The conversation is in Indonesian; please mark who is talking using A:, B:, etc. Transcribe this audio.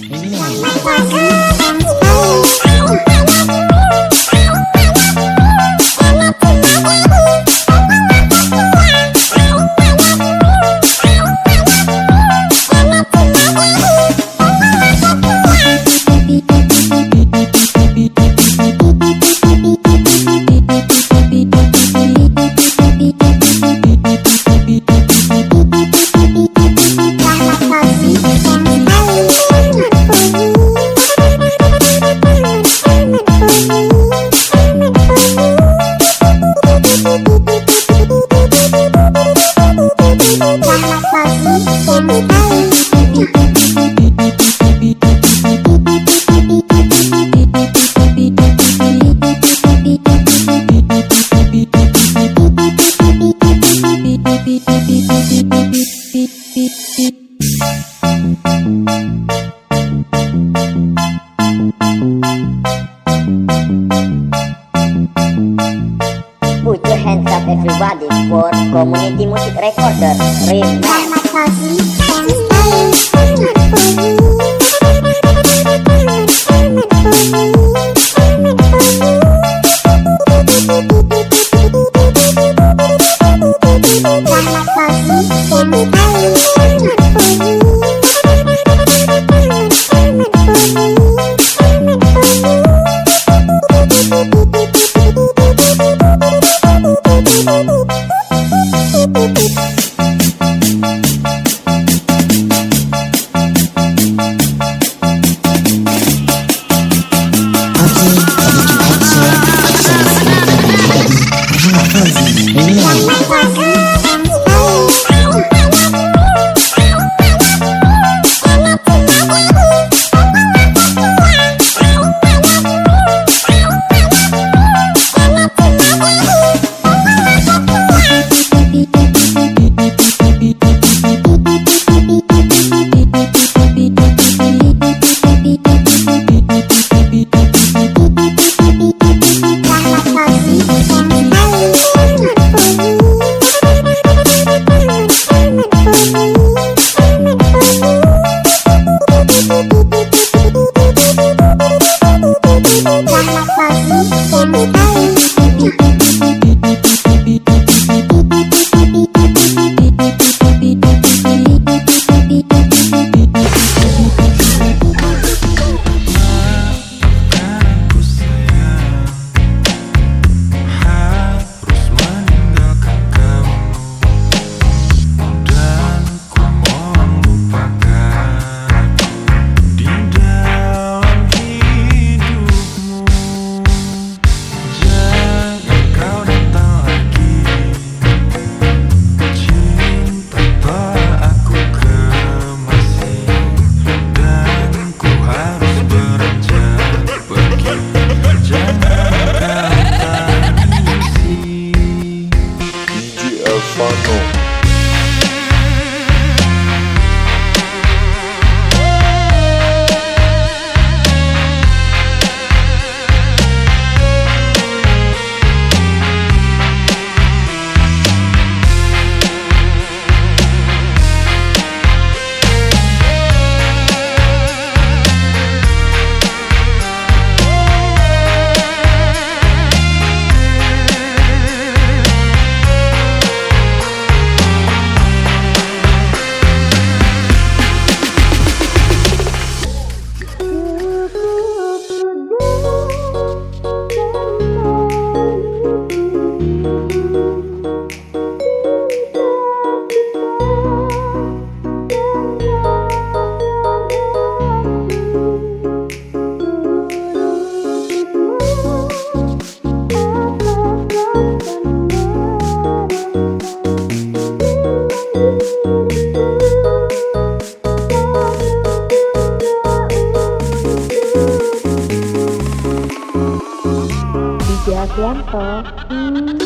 A: Hum. Put your hands up everybody for Community Music Recorder
B: bundle.
C: Adianto. Hmm.